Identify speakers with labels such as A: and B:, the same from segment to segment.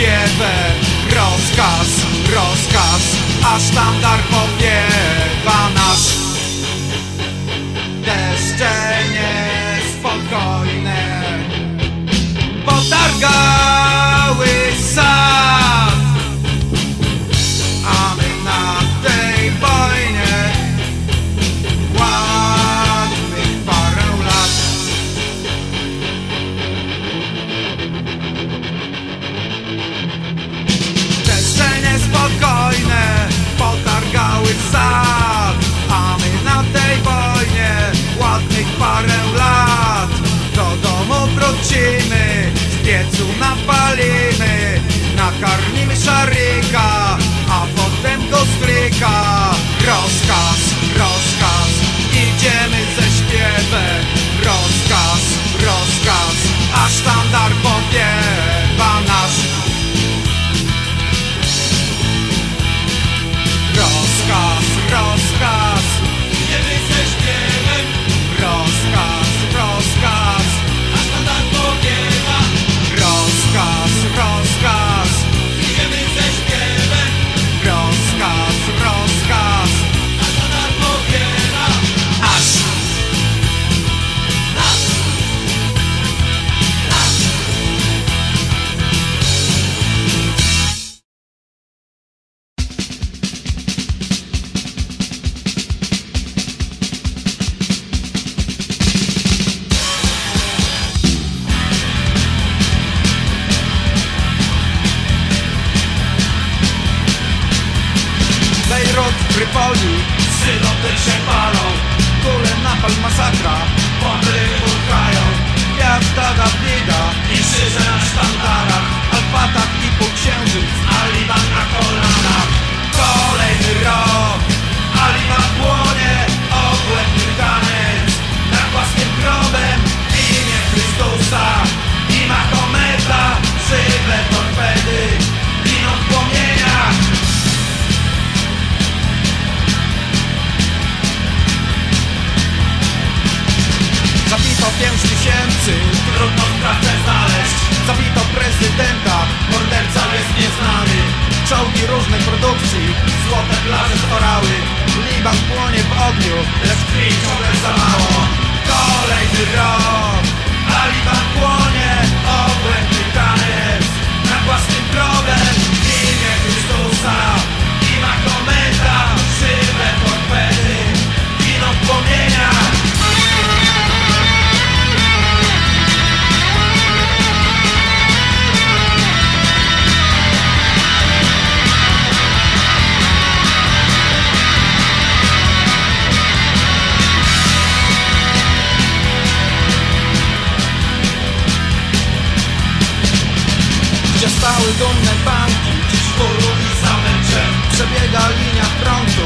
A: ze śpiewem Rozkaz, rozkaz, a sztandar prezydenta.
B: Morderca jest nieznany.
A: Czołgi różnych produkcji
B: Złote plaże orały
A: Liban płonie w ogniu
B: Lecz krwi ciągle za mało. Kolejny rok. A Liban płonie Obłędny taniec Na własnym grobem W imię Chrystusa. I ma komenda Żywe torpedy. Giną w płomieniach.
A: Mały dumny bank
B: dziś w zamęczę
A: Przebiega linia frontu.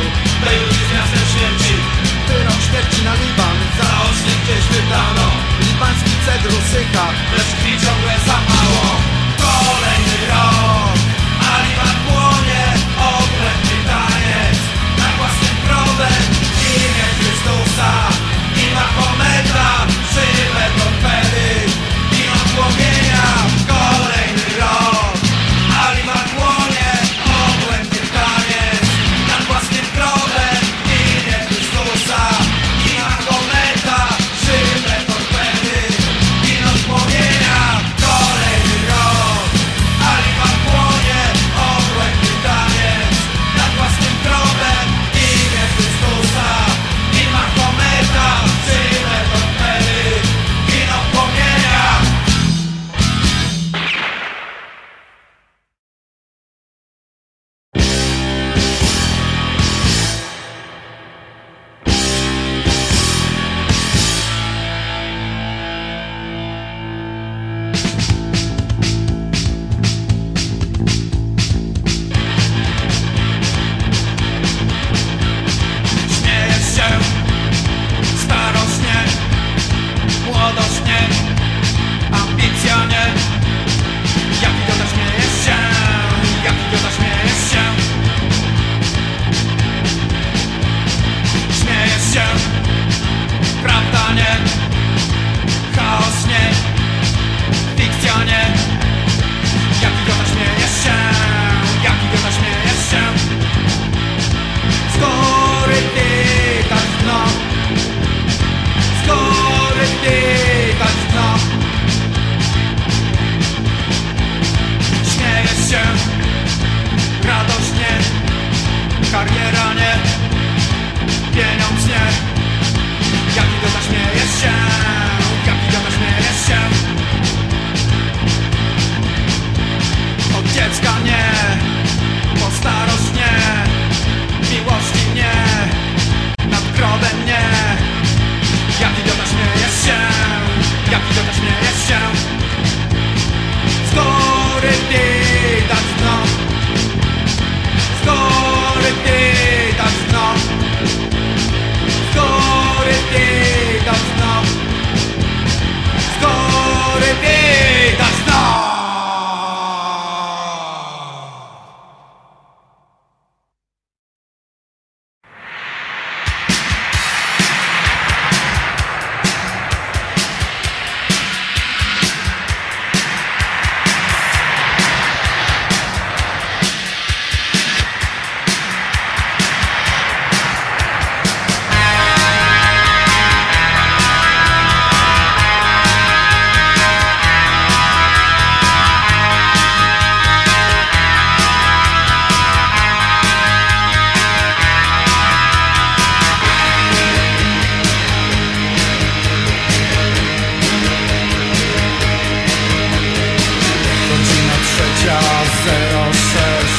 B: 2006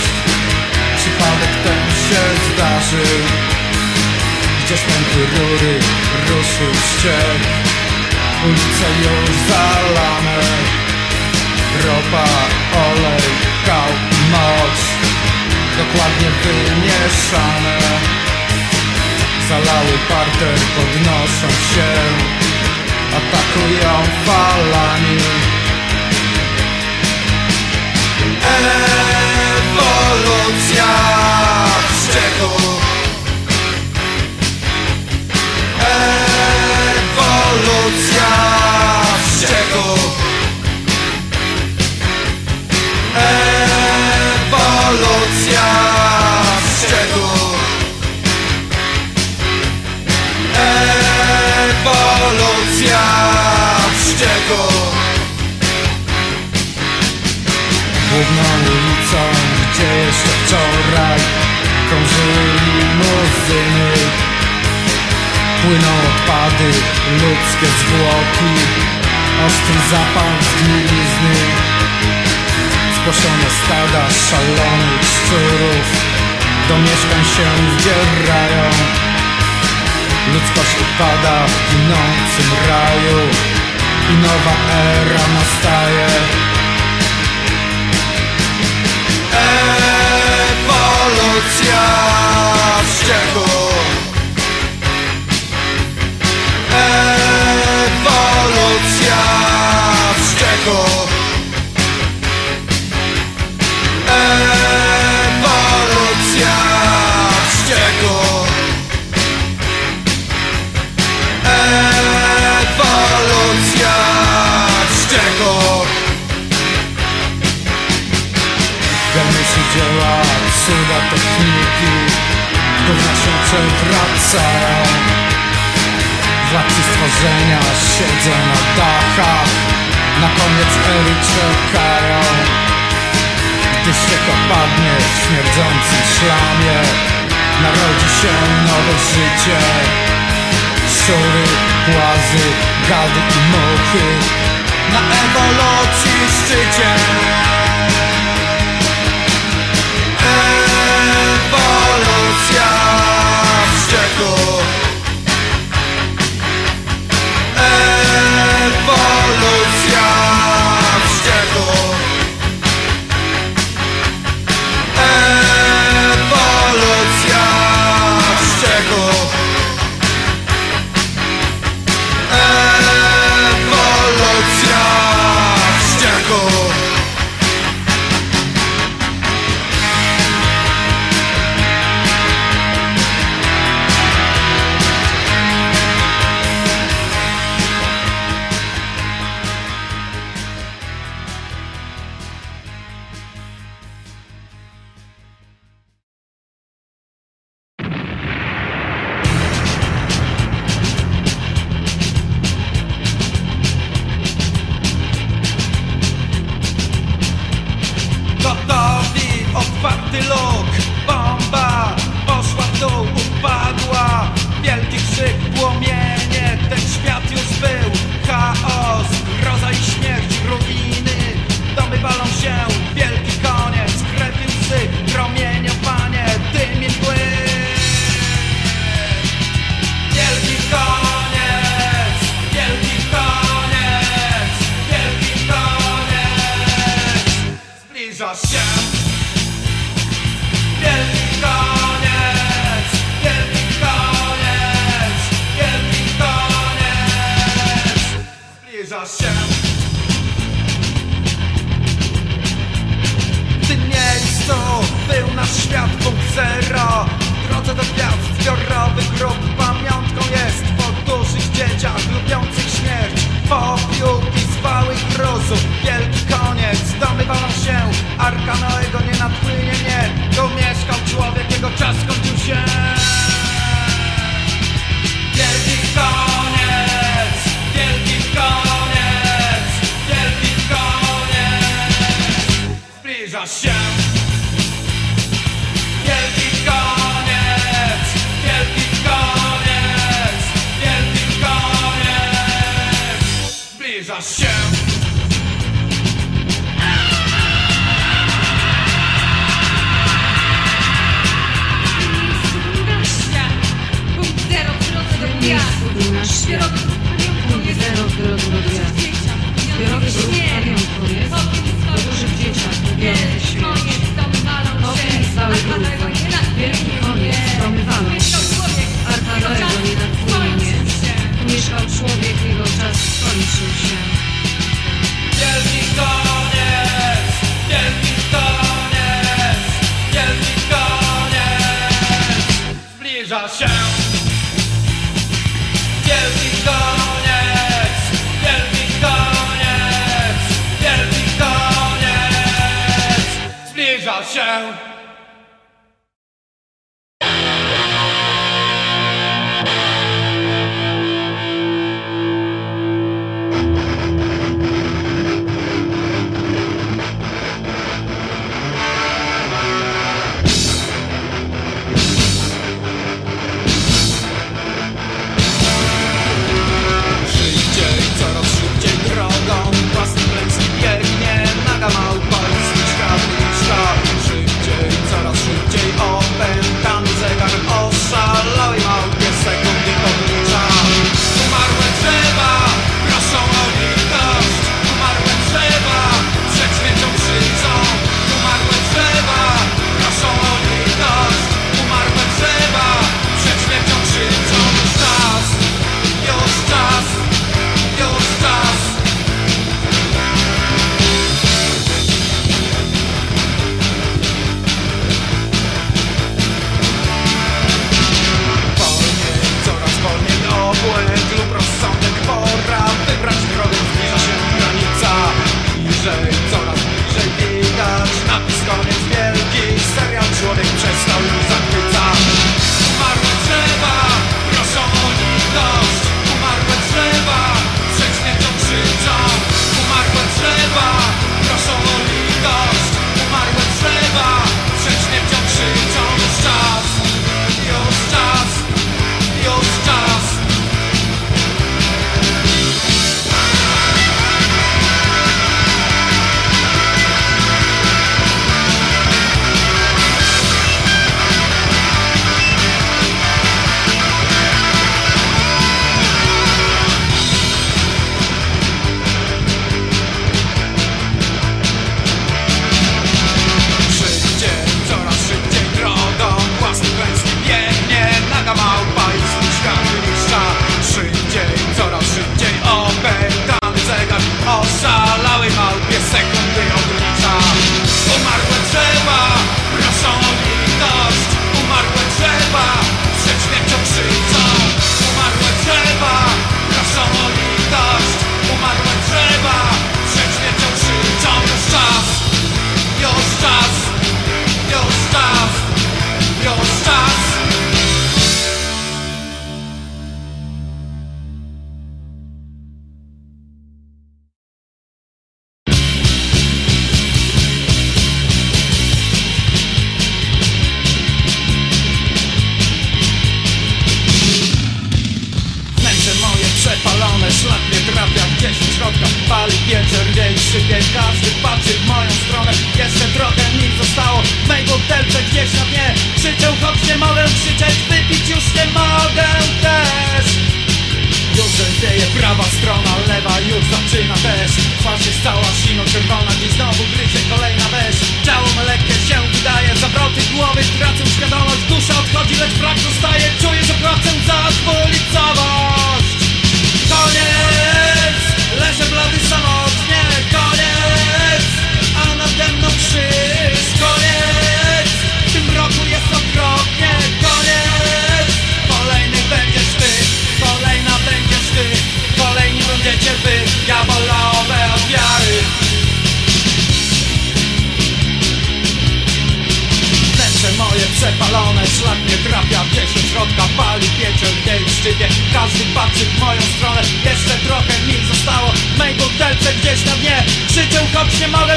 B: Przypadek ten się
A: zdarzył Gdzieś męty rury ruszył ściek. Ulice już zalane. Ropa, olej, kał, moc. Dokładnie wymieszane. Zalały parter, podnoszą się. Atakują falami. Ewolucja wścieku Ewolucja wścieku Ewolucja Główną ulicą, gdzie jeszcze wczoraj krążyły limuzyny Płyną odpady, ludzkie zwłoki Ostry zapach zgnilizny Spłoszone stada szalonych szczurów Do mieszkań się wdzierają. Ludzkość upada w ginącym raju I nowa era nastaje Ewolucja wścieku Ewolucja wścieku Ewolucja wścieku Ewolucja wścieku Zamysły dzieła, cuda techniki Gówna się przewracają Władcy stworzenia siedzą na dachach. Na koniec ery czekają. Gdy świek opadnie w śmierdzącym szlamie Narodzi się nowe życie. Szury, płazy, gady i muchy. Na ewolucji szczycie
B: down.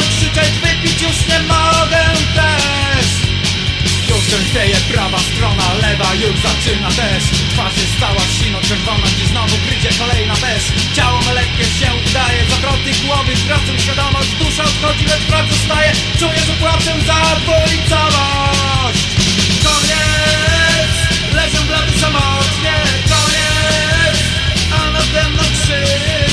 B: krzyczeć wypić już nie
A: mogę też. Już gęstnieje prawa strona, lewa już zaczyna też. Twarzy stała sino-czerwona, dziś znowu krycie kolejna bez Ciało lekkie się udaje, zawroty głowy, tracę świadomość. Dusza odchodzi, lecz pracy staje, czuję, że płaczę za dwulicowość Koniec, leżę blady samotnie, koniec, a nade mną krzyż,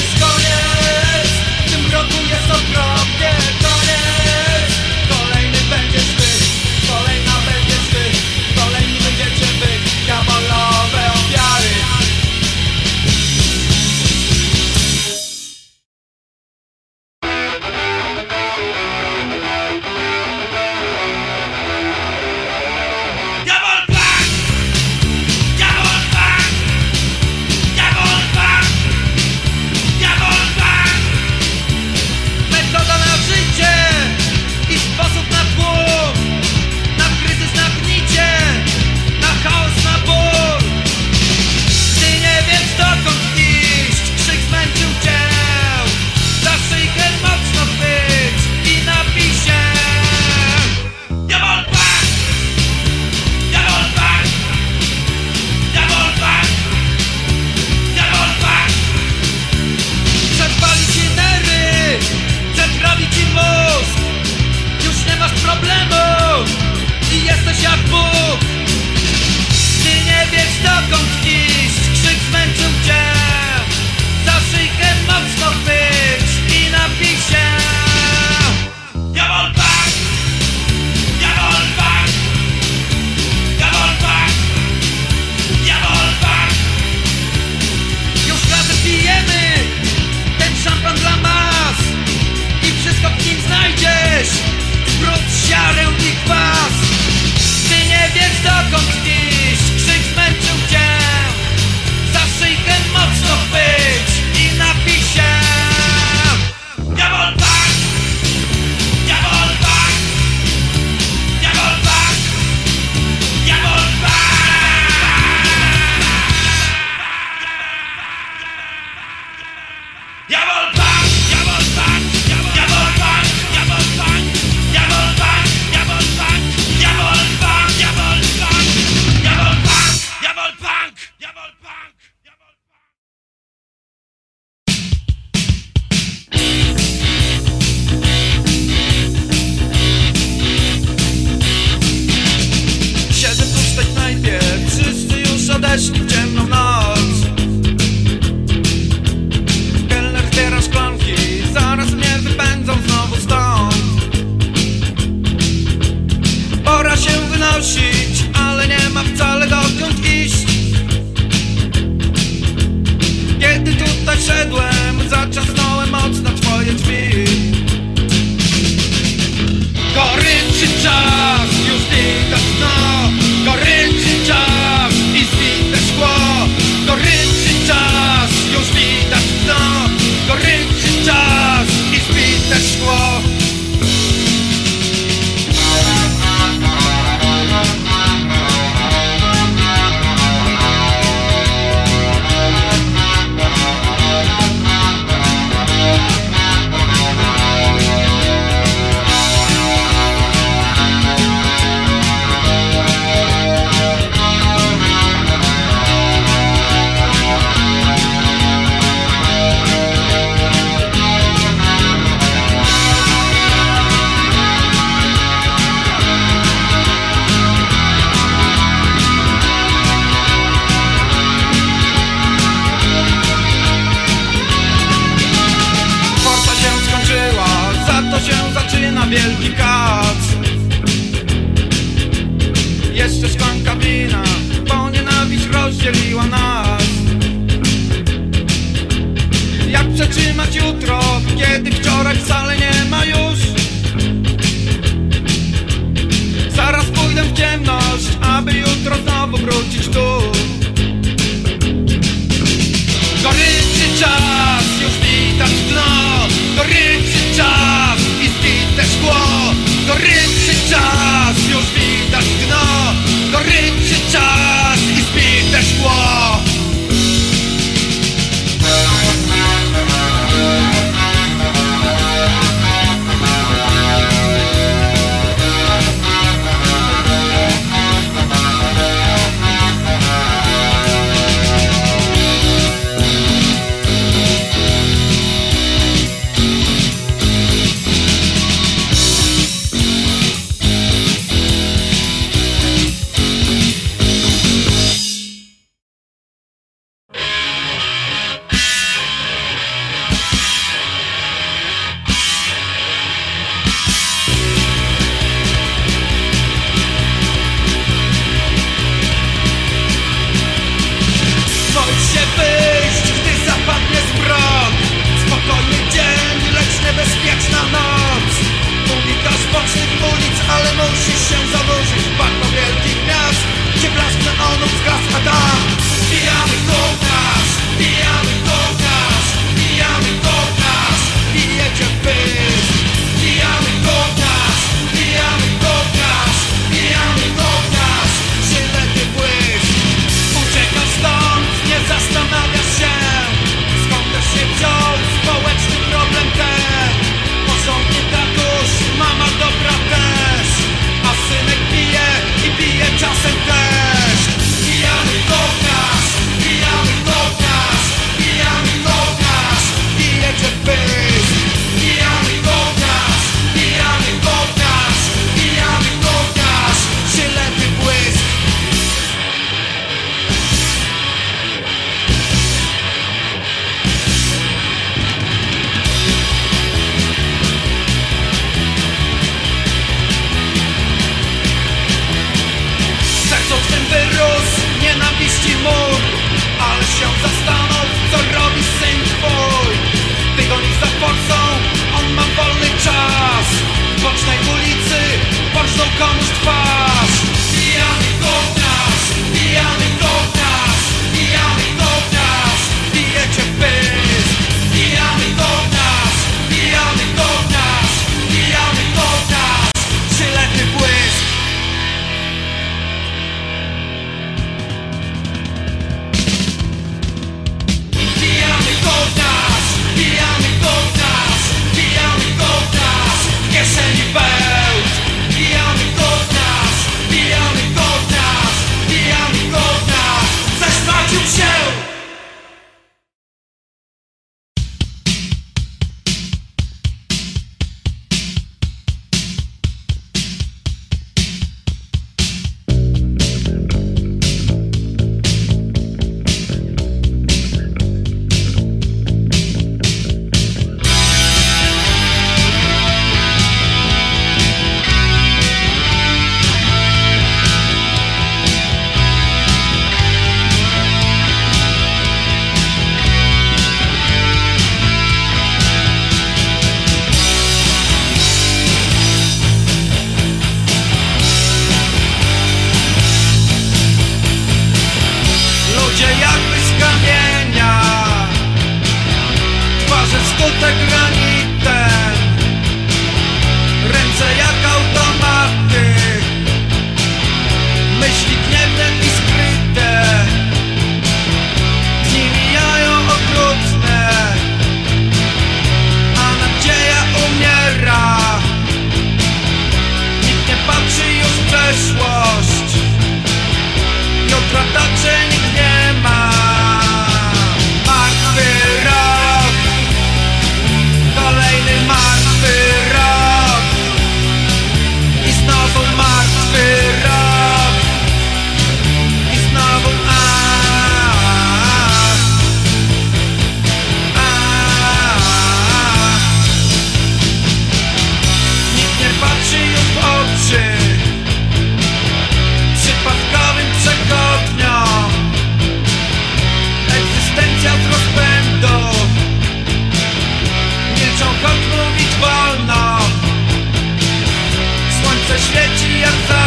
A: świeci jak za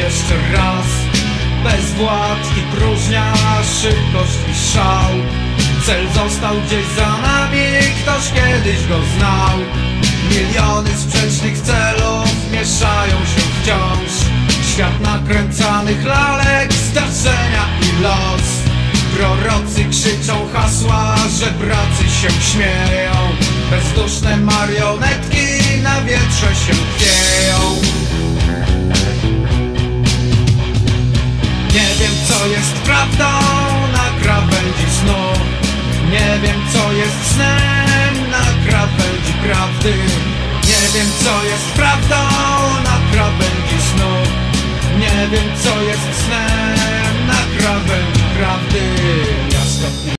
A: jeszcze raz. Bezwład i próżnia, szybkość i szał. Cel został gdzieś za nami, ktoś kiedyś go znał. Miliony sprzecznych celów mieszają się wciąż. Świat nakręcanych lalek, zdarzenia i los. Prorocy krzyczą hasła, że bracy się śmieją. Bezduszne marionetki na wietrze się chwieją wiem co jest prawdą. Na krawędzi snu. Nie wiem co jest snem. Na krawędzi prawdy. Nie wiem co jest prawdą. Na krawędzi snu. Nie wiem co jest snem. Na krawędzi prawdy.